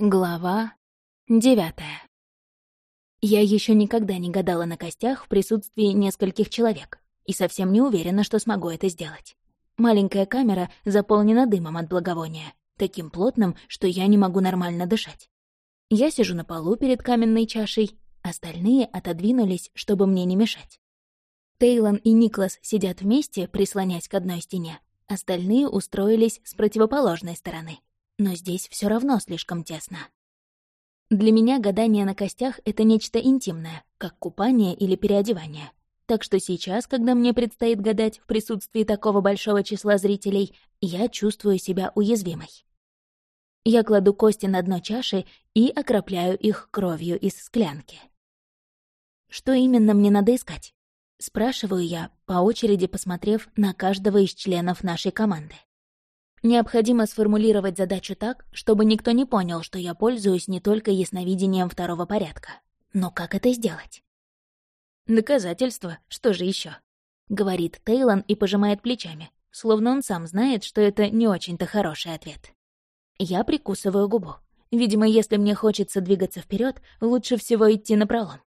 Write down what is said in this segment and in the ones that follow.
Глава девятая. Я еще никогда не гадала на костях в присутствии нескольких человек и совсем не уверена, что смогу это сделать. Маленькая камера заполнена дымом от благовония, таким плотным, что я не могу нормально дышать. Я сижу на полу перед каменной чашей, остальные отодвинулись, чтобы мне не мешать. Тейлон и Никлас сидят вместе, прислонясь к одной стене, остальные устроились с противоположной стороны но здесь все равно слишком тесно. Для меня гадание на костях — это нечто интимное, как купание или переодевание. Так что сейчас, когда мне предстоит гадать в присутствии такого большого числа зрителей, я чувствую себя уязвимой. Я кладу кости на дно чаши и окропляю их кровью из склянки. Что именно мне надо искать? Спрашиваю я, по очереди посмотрев на каждого из членов нашей команды. Необходимо сформулировать задачу так, чтобы никто не понял, что я пользуюсь не только ясновидением второго порядка. Но как это сделать? «Доказательство, что же еще? говорит Тейлон и пожимает плечами, словно он сам знает, что это не очень-то хороший ответ. Я прикусываю губу. Видимо, если мне хочется двигаться вперед, лучше всего идти напролом.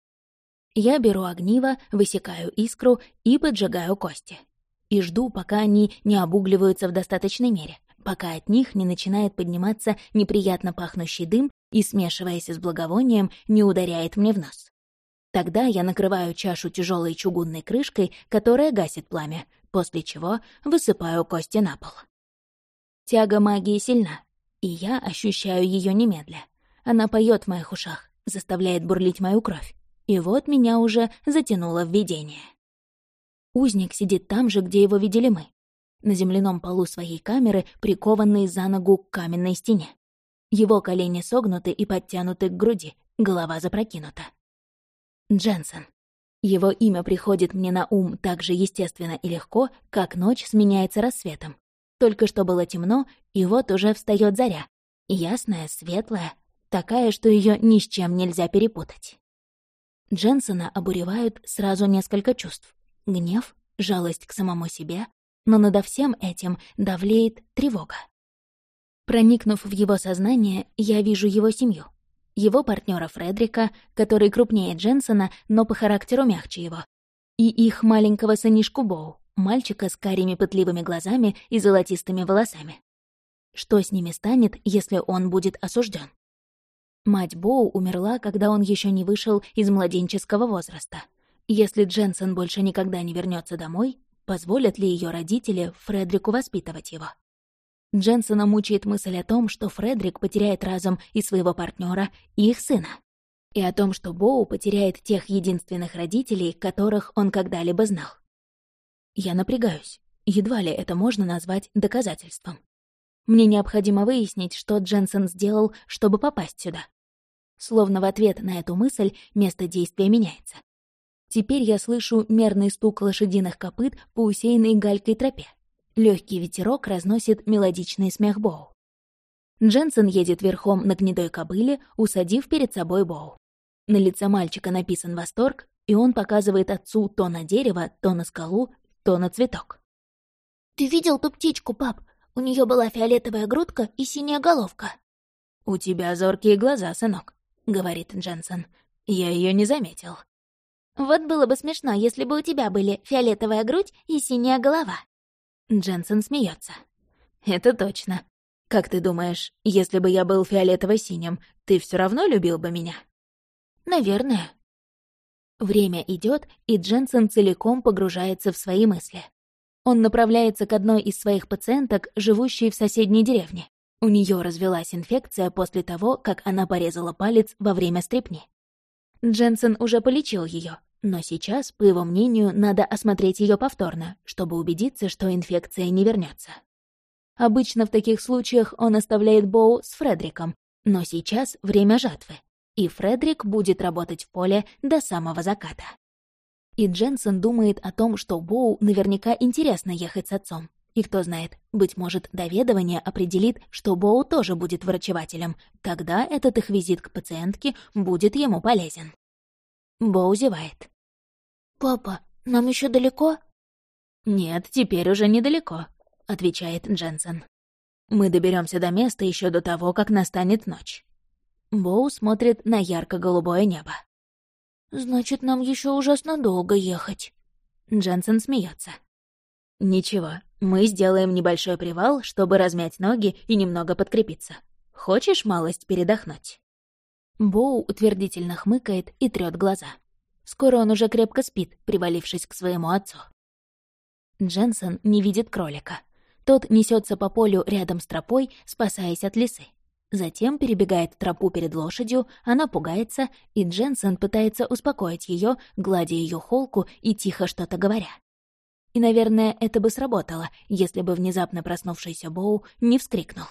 Я беру огниво, высекаю искру и поджигаю кости. И жду, пока они не обугливаются в достаточной мере пока от них не начинает подниматься неприятно пахнущий дым и, смешиваясь с благовонием, не ударяет мне в нос. Тогда я накрываю чашу тяжелой чугунной крышкой, которая гасит пламя, после чего высыпаю кости на пол. Тяга магии сильна, и я ощущаю ее немедля. Она поет в моих ушах, заставляет бурлить мою кровь. И вот меня уже затянуло в видение. Узник сидит там же, где его видели мы на земляном полу своей камеры, прикованный за ногу к каменной стене. Его колени согнуты и подтянуты к груди, голова запрокинута. Дженсен. Его имя приходит мне на ум так же естественно и легко, как ночь сменяется рассветом. Только что было темно, и вот уже встает заря. Ясная, светлая, такая, что ее ни с чем нельзя перепутать. Дженсона обуревают сразу несколько чувств. Гнев, жалость к самому себе, но надо всем этим давлеет тревога. Проникнув в его сознание, я вижу его семью. Его партнера Фредрика, который крупнее Дженсона, но по характеру мягче его. И их маленького сынишку Боу, мальчика с карими пытливыми глазами и золотистыми волосами. Что с ними станет, если он будет осужден? Мать Боу умерла, когда он еще не вышел из младенческого возраста. Если Дженсен больше никогда не вернется домой, Позволят ли ее родители Фредрику воспитывать его? Дженсона мучает мысль о том, что Фредрик потеряет разум и своего партнера, и их сына. И о том, что Боу потеряет тех единственных родителей, которых он когда-либо знал. Я напрягаюсь. Едва ли это можно назвать доказательством. Мне необходимо выяснить, что Дженсен сделал, чтобы попасть сюда. Словно в ответ на эту мысль место действия меняется. Теперь я слышу мерный стук лошадиных копыт по усеянной галькой тропе. Легкий ветерок разносит мелодичный смех Боу. Дженсен едет верхом на гнедой кобыле, усадив перед собой Боу. На лице мальчика написан восторг, и он показывает отцу то на дерево, то на скалу, то на цветок. «Ты видел ту птичку, пап? У нее была фиолетовая грудка и синяя головка». «У тебя зоркие глаза, сынок», — говорит Дженсен. «Я ее не заметил». Вот было бы смешно, если бы у тебя были фиолетовая грудь и синяя голова». Дженсен смеется. «Это точно. Как ты думаешь, если бы я был фиолетово-синим, ты все равно любил бы меня?» «Наверное». Время идет, и Дженсен целиком погружается в свои мысли. Он направляется к одной из своих пациенток, живущей в соседней деревне. У нее развелась инфекция после того, как она порезала палец во время стрепни. Дженсен уже полечил ее, но сейчас, по его мнению, надо осмотреть ее повторно, чтобы убедиться, что инфекция не вернется. Обычно в таких случаях он оставляет Боу с Фредриком, но сейчас время жатвы, и Фредрик будет работать в поле до самого заката. И Дженсен думает о том, что Боу наверняка интересно ехать с отцом. И кто знает, быть может, доведование определит, что Боу тоже будет врачевателем. Тогда этот их визит к пациентке будет ему полезен. Боу зевает. «Папа, нам еще далеко?» «Нет, теперь уже недалеко», — отвечает Дженсен. «Мы доберемся до места еще до того, как настанет ночь. Боу смотрит на ярко-голубое небо. «Значит, нам еще ужасно долго ехать». Дженсен смеется. «Ничего, мы сделаем небольшой привал, чтобы размять ноги и немного подкрепиться. Хочешь малость передохнуть?» Боу утвердительно хмыкает и трёт глаза. Скоро он уже крепко спит, привалившись к своему отцу. Дженсен не видит кролика. Тот несется по полю рядом с тропой, спасаясь от лисы. Затем перебегает тропу перед лошадью, она пугается, и Дженсен пытается успокоить ее, гладя ее холку и тихо что-то говоря. И, наверное, это бы сработало, если бы внезапно проснувшийся Боу не вскрикнул.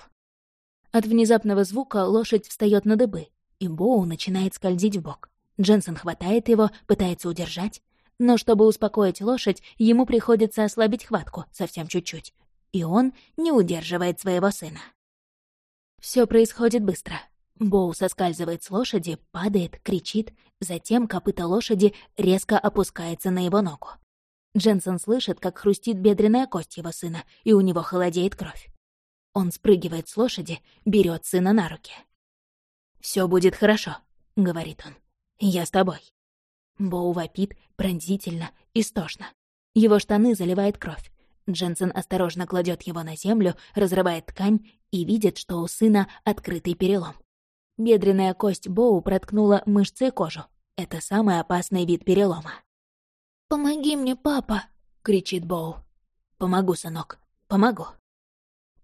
От внезапного звука лошадь встает на дыбы, и Боу начинает скользить в бок. Дженсен хватает его, пытается удержать, но чтобы успокоить лошадь, ему приходится ослабить хватку совсем чуть-чуть, и он не удерживает своего сына. Все происходит быстро. Боу соскальзывает с лошади, падает, кричит, затем копыта лошади резко опускается на его ногу. Дженсен слышит, как хрустит бедренная кость его сына, и у него холодеет кровь. Он спрыгивает с лошади, берет сына на руки. Все будет хорошо», — говорит он. «Я с тобой». Боу вопит пронзительно, истошно. Его штаны заливает кровь. Дженсен осторожно кладет его на землю, разрывает ткань и видит, что у сына открытый перелом. Бедренная кость Боу проткнула мышцы и кожу. Это самый опасный вид перелома. «Помоги мне, папа!» — кричит Боу. «Помогу, сынок, помогу».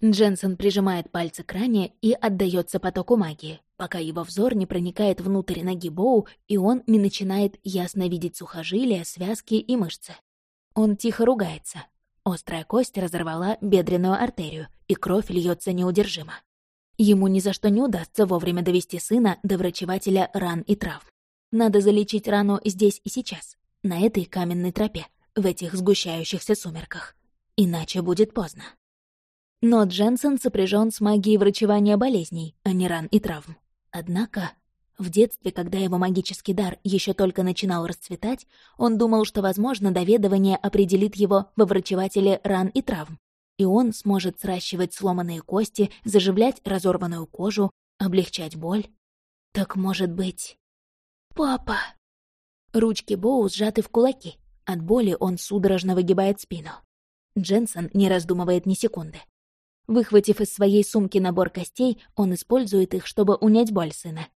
Дженсен прижимает пальцы к ране и отдается потоку магии, пока его взор не проникает внутрь ноги Боу, и он не начинает ясно видеть сухожилия, связки и мышцы. Он тихо ругается, Острая кость разорвала бедренную артерию, и кровь льется неудержимо. Ему ни за что не удастся вовремя довести сына до врачевателя ран и травм. Надо залечить рану здесь и сейчас, на этой каменной тропе, в этих сгущающихся сумерках. Иначе будет поздно. Но Дженсен сопряжен с магией врачевания болезней, а не ран и травм. Однако в детстве, когда его магический дар еще только начинал расцветать, он думал, что, возможно, доведование определит его во врачевателе ран и травм, и он сможет сращивать сломанные кости, заживлять разорванную кожу, облегчать боль. Так может быть... «Папа!» Ручки Боу сжаты в кулаки. От боли он судорожно выгибает спину. Дженсен не раздумывает ни секунды. Выхватив из своей сумки набор костей, он использует их, чтобы унять боль сына,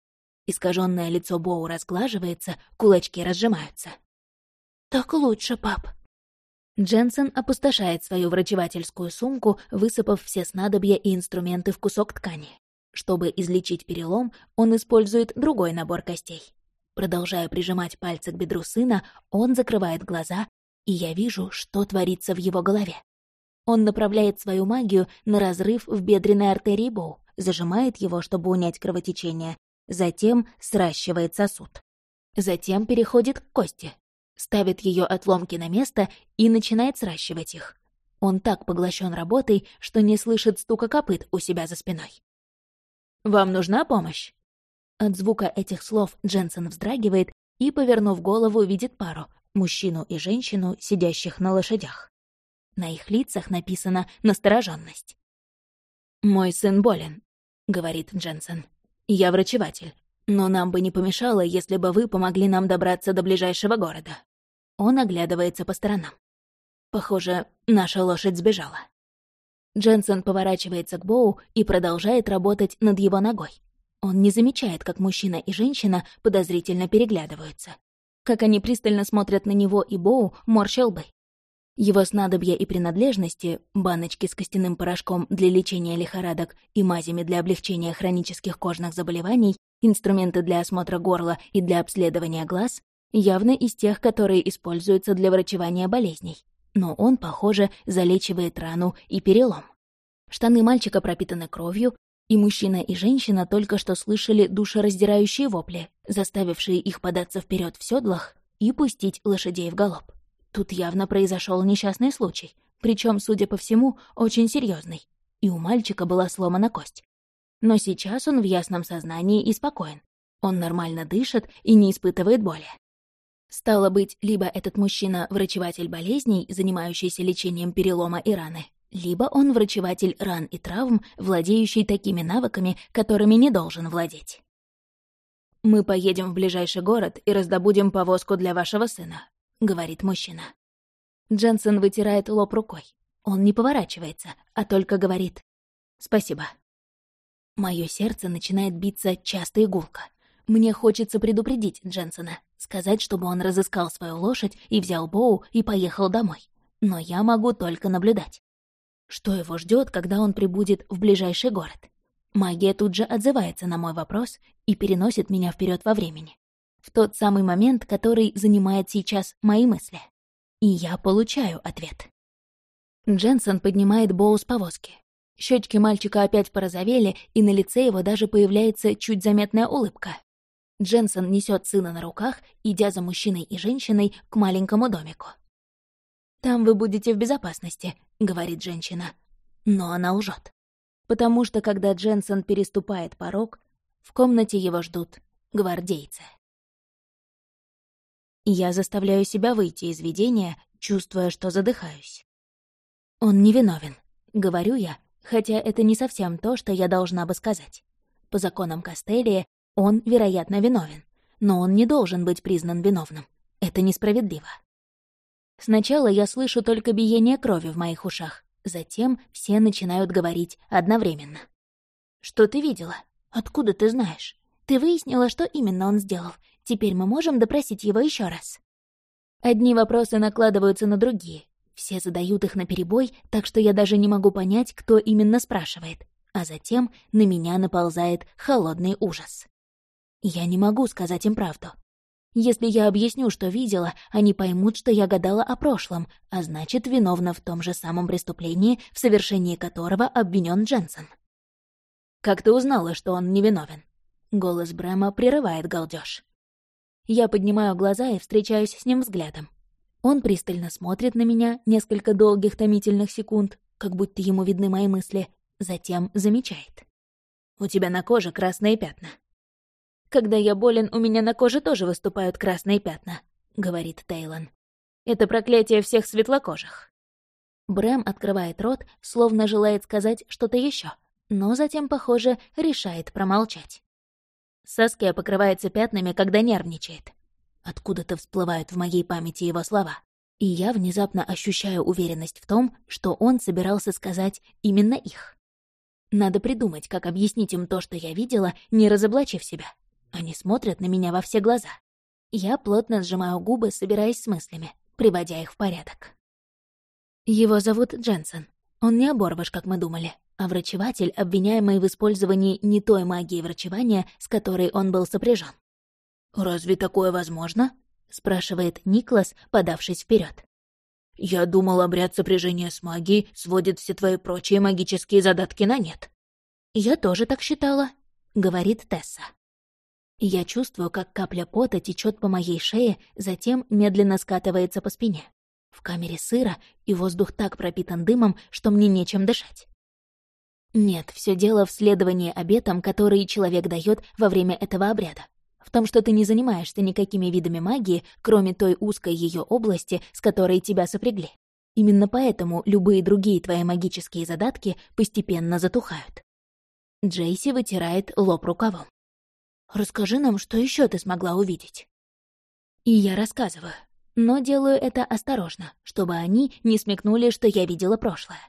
Искаженное лицо Боу разглаживается, кулачки разжимаются. «Так лучше, пап». Дженсен опустошает свою врачевательскую сумку, высыпав все снадобья и инструменты в кусок ткани. Чтобы излечить перелом, он использует другой набор костей. Продолжая прижимать пальцы к бедру сына, он закрывает глаза, и я вижу, что творится в его голове. Он направляет свою магию на разрыв в бедренной артерии Боу, зажимает его, чтобы унять кровотечение, затем сращивает сосуд. Затем переходит к кости, ставит ее отломки на место и начинает сращивать их. Он так поглощен работой, что не слышит стука копыт у себя за спиной. «Вам нужна помощь?» От звука этих слов Дженсен вздрагивает и, повернув голову, видит пару — мужчину и женщину, сидящих на лошадях. На их лицах написана настороженность. «Мой сын болен», — говорит Дженсен. Я врачеватель, но нам бы не помешало, если бы вы помогли нам добраться до ближайшего города. Он оглядывается по сторонам. Похоже, наша лошадь сбежала. Дженсен поворачивается к Боу и продолжает работать над его ногой. Он не замечает, как мужчина и женщина подозрительно переглядываются. Как они пристально смотрят на него и Боу, морща лбы. Его снадобья и принадлежности, баночки с костяным порошком для лечения лихорадок и мазями для облегчения хронических кожных заболеваний, инструменты для осмотра горла и для обследования глаз, явно из тех, которые используются для врачевания болезней. Но он, похоже, залечивает рану и перелом. Штаны мальчика пропитаны кровью, и мужчина и женщина только что слышали душераздирающие вопли, заставившие их податься вперед в седлах и пустить лошадей в галоп. Тут явно произошел несчастный случай, причем, судя по всему, очень серьезный. И у мальчика была сломана кость. Но сейчас он в ясном сознании и спокоен. Он нормально дышит и не испытывает боли. Стало быть, либо этот мужчина — врачеватель болезней, занимающийся лечением перелома и раны, либо он врачеватель ран и травм, владеющий такими навыками, которыми не должен владеть. «Мы поедем в ближайший город и раздобудем повозку для вашего сына», — говорит мужчина. Дженсен вытирает лоб рукой. Он не поворачивается, а только говорит «Спасибо». Моё сердце начинает биться часто и гулко. Мне хочется предупредить Дженсона, сказать, чтобы он разыскал свою лошадь и взял Боу и поехал домой. Но я могу только наблюдать. Что его ждет, когда он прибудет в ближайший город? Магия тут же отзывается на мой вопрос и переносит меня вперед во времени. В тот самый момент, который занимает сейчас мои мысли. И я получаю ответ. Дженсен поднимает Боу с повозки. Щечки мальчика опять порозовели, и на лице его даже появляется чуть заметная улыбка. Дженсен несет сына на руках, идя за мужчиной и женщиной к маленькому домику. «Там вы будете в безопасности», — говорит женщина. Но она лжет. Потому что, когда Дженсен переступает порог, в комнате его ждут гвардейцы. Я заставляю себя выйти из видения, чувствуя, что задыхаюсь. «Он невиновен», — говорю я, хотя это не совсем то, что я должна бы сказать. По законам Кастелии он, вероятно, виновен, но он не должен быть признан виновным. Это несправедливо. Сначала я слышу только биение крови в моих ушах, затем все начинают говорить одновременно. «Что ты видела? Откуда ты знаешь? Ты выяснила, что именно он сделал. Теперь мы можем допросить его еще раз». Одни вопросы накладываются на другие. Все задают их наперебой, так что я даже не могу понять, кто именно спрашивает. А затем на меня наползает холодный ужас. Я не могу сказать им правду. Если я объясню, что видела, они поймут, что я гадала о прошлом, а значит, виновна в том же самом преступлении, в совершении которого обвинен Дженсен. «Как ты узнала, что он невиновен?» Голос Брэма прерывает галдеж. Я поднимаю глаза и встречаюсь с ним взглядом. Он пристально смотрит на меня несколько долгих томительных секунд, как будто ему видны мои мысли, затем замечает. «У тебя на коже красные пятна. Когда я болен, у меня на коже тоже выступают красные пятна», — говорит Тейлон. «Это проклятие всех светлокожих». Брэм открывает рот, словно желает сказать что-то еще, но затем, похоже, решает промолчать. Саския покрывается пятнами, когда нервничает. Откуда-то всплывают в моей памяти его слова. И я внезапно ощущаю уверенность в том, что он собирался сказать именно их. Надо придумать, как объяснить им то, что я видела, не разоблачив себя. Они смотрят на меня во все глаза. Я плотно сжимаю губы, собираясь с мыслями, приводя их в порядок. Его зовут Дженсен. Он не оборвыш, как мы думали, а врачеватель, обвиняемый в использовании не той магии врачевания, с которой он был сопряжен. «Разве такое возможно?» — спрашивает Никлас, подавшись вперед. «Я думал, обряд сопряжения с магией сводит все твои прочие магические задатки на нет». «Я тоже так считала», — говорит Тесса. Я чувствую, как капля пота течет по моей шее, затем медленно скатывается по спине. В камере сыро, и воздух так пропитан дымом, что мне нечем дышать. Нет, все дело в следовании обетам, которые человек дает во время этого обряда. В том, что ты не занимаешься никакими видами магии, кроме той узкой ее области, с которой тебя сопрягли. Именно поэтому любые другие твои магические задатки постепенно затухают. Джейси вытирает лоб рукавом. Расскажи нам, что еще ты смогла увидеть». И я рассказываю, но делаю это осторожно, чтобы они не смекнули, что я видела прошлое.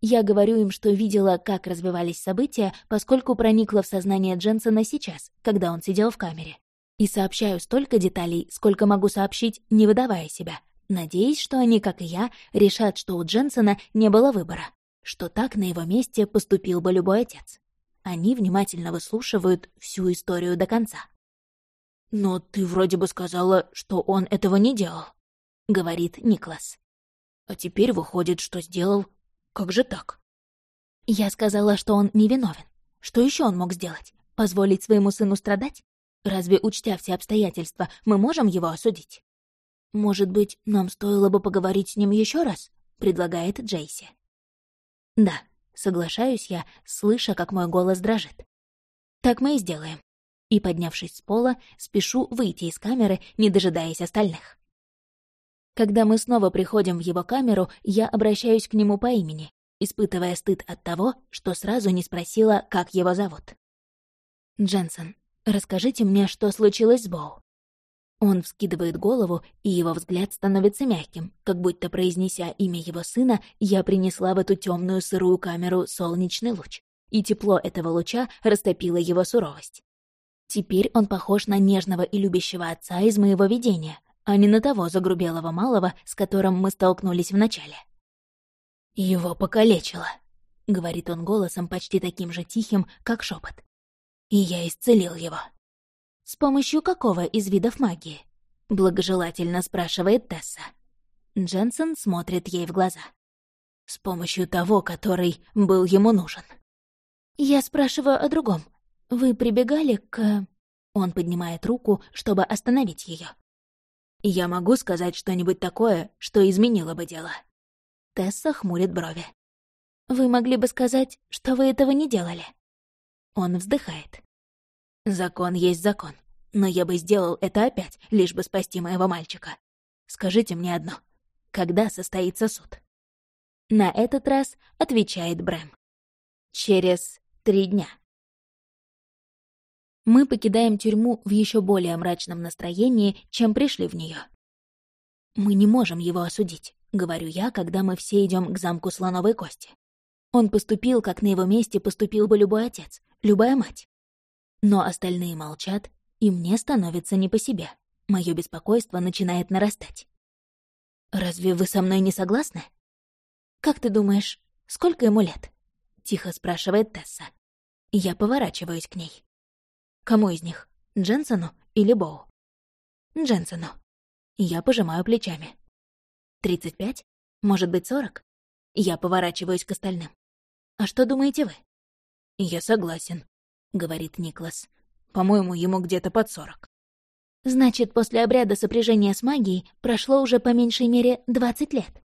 Я говорю им, что видела, как развивались события, поскольку проникла в сознание Дженсона сейчас, когда он сидел в камере. И сообщаю столько деталей, сколько могу сообщить, не выдавая себя, надеясь, что они, как и я, решат, что у Дженсона не было выбора, что так на его месте поступил бы любой отец. Они внимательно выслушивают всю историю до конца. «Но ты вроде бы сказала, что он этого не делал», — говорит Никлас. «А теперь выходит, что сделал. Как же так?» Я сказала, что он невиновен. Что еще он мог сделать? Позволить своему сыну страдать? Разве, учтя все обстоятельства, мы можем его осудить? «Может быть, нам стоило бы поговорить с ним еще раз?» — предлагает Джейси. «Да, Соглашаюсь я, слыша, как мой голос дрожит. Так мы и сделаем. И, поднявшись с пола, спешу выйти из камеры, не дожидаясь остальных. Когда мы снова приходим в его камеру, я обращаюсь к нему по имени, испытывая стыд от того, что сразу не спросила, как его зовут. «Дженсен, Расскажите мне, что случилось с Боу». Он вскидывает голову, и его взгляд становится мягким, как будто, произнеся имя его сына, я принесла в эту темную сырую камеру солнечный луч, и тепло этого луча растопило его суровость. Теперь он похож на нежного и любящего отца из моего видения, а не на того загрубелого малого, с которым мы столкнулись вначале. «Его покалечило», — говорит он голосом почти таким же тихим, как шепот. «И я исцелил его». «С помощью какого из видов магии?» — благожелательно спрашивает Тесса. Дженсен смотрит ей в глаза. «С помощью того, который был ему нужен». «Я спрашиваю о другом. Вы прибегали к...» Он поднимает руку, чтобы остановить ее. «Я могу сказать что-нибудь такое, что изменило бы дело». Тесса хмурит брови. «Вы могли бы сказать, что вы этого не делали?» Он вздыхает. Закон есть закон. Но я бы сделал это опять, лишь бы спасти моего мальчика. Скажите мне одно. Когда состоится суд? На этот раз отвечает Брэм. Через три дня. Мы покидаем тюрьму в еще более мрачном настроении, чем пришли в нее. Мы не можем его осудить, говорю я, когда мы все идем к замку слоновой кости. Он поступил, как на его месте поступил бы любой отец, любая мать. Но остальные молчат, и мне становится не по себе. Мое беспокойство начинает нарастать. «Разве вы со мной не согласны?» «Как ты думаешь, сколько ему лет?» — тихо спрашивает Тесса. Я поворачиваюсь к ней. «Кому из них? Дженсону или Боу?» «Дженсону». Я пожимаю плечами. «Тридцать пять? Может быть, сорок?» Я поворачиваюсь к остальным. «А что думаете вы?» «Я согласен», говорит Никлас. По-моему, ему где-то под сорок. Значит, после обряда сопряжения с магией прошло уже по меньшей мере двадцать лет.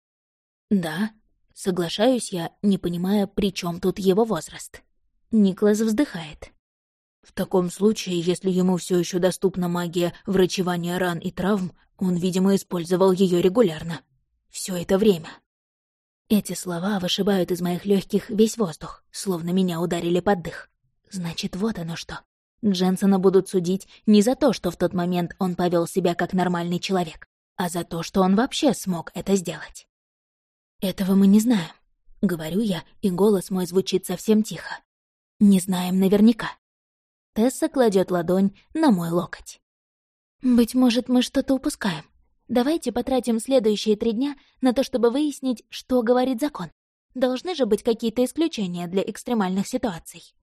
Да, соглашаюсь я, не понимая, при чем тут его возраст. Никлас вздыхает. В таком случае, если ему все еще доступна магия врачевания ран и травм, он, видимо, использовал ее регулярно. Все это время. Эти слова вышибают из моих легких весь воздух, словно меня ударили под дых. Значит, вот оно что. Дженсона будут судить не за то, что в тот момент он повел себя как нормальный человек, а за то, что он вообще смог это сделать. Этого мы не знаем, говорю я, и голос мой звучит совсем тихо. Не знаем наверняка. Тесса кладет ладонь на мой локоть. Быть может, мы что-то упускаем. Давайте потратим следующие три дня на то, чтобы выяснить, что говорит закон. Должны же быть какие-то исключения для экстремальных ситуаций.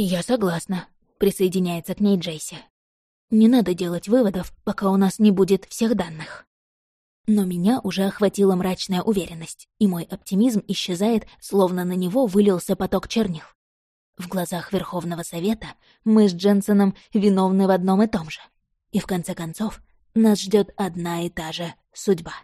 «Я согласна», — присоединяется к ней Джейси. «Не надо делать выводов, пока у нас не будет всех данных». Но меня уже охватила мрачная уверенность, и мой оптимизм исчезает, словно на него вылился поток чернил. В глазах Верховного Совета мы с Дженсоном виновны в одном и том же. И в конце концов нас ждет одна и та же судьба.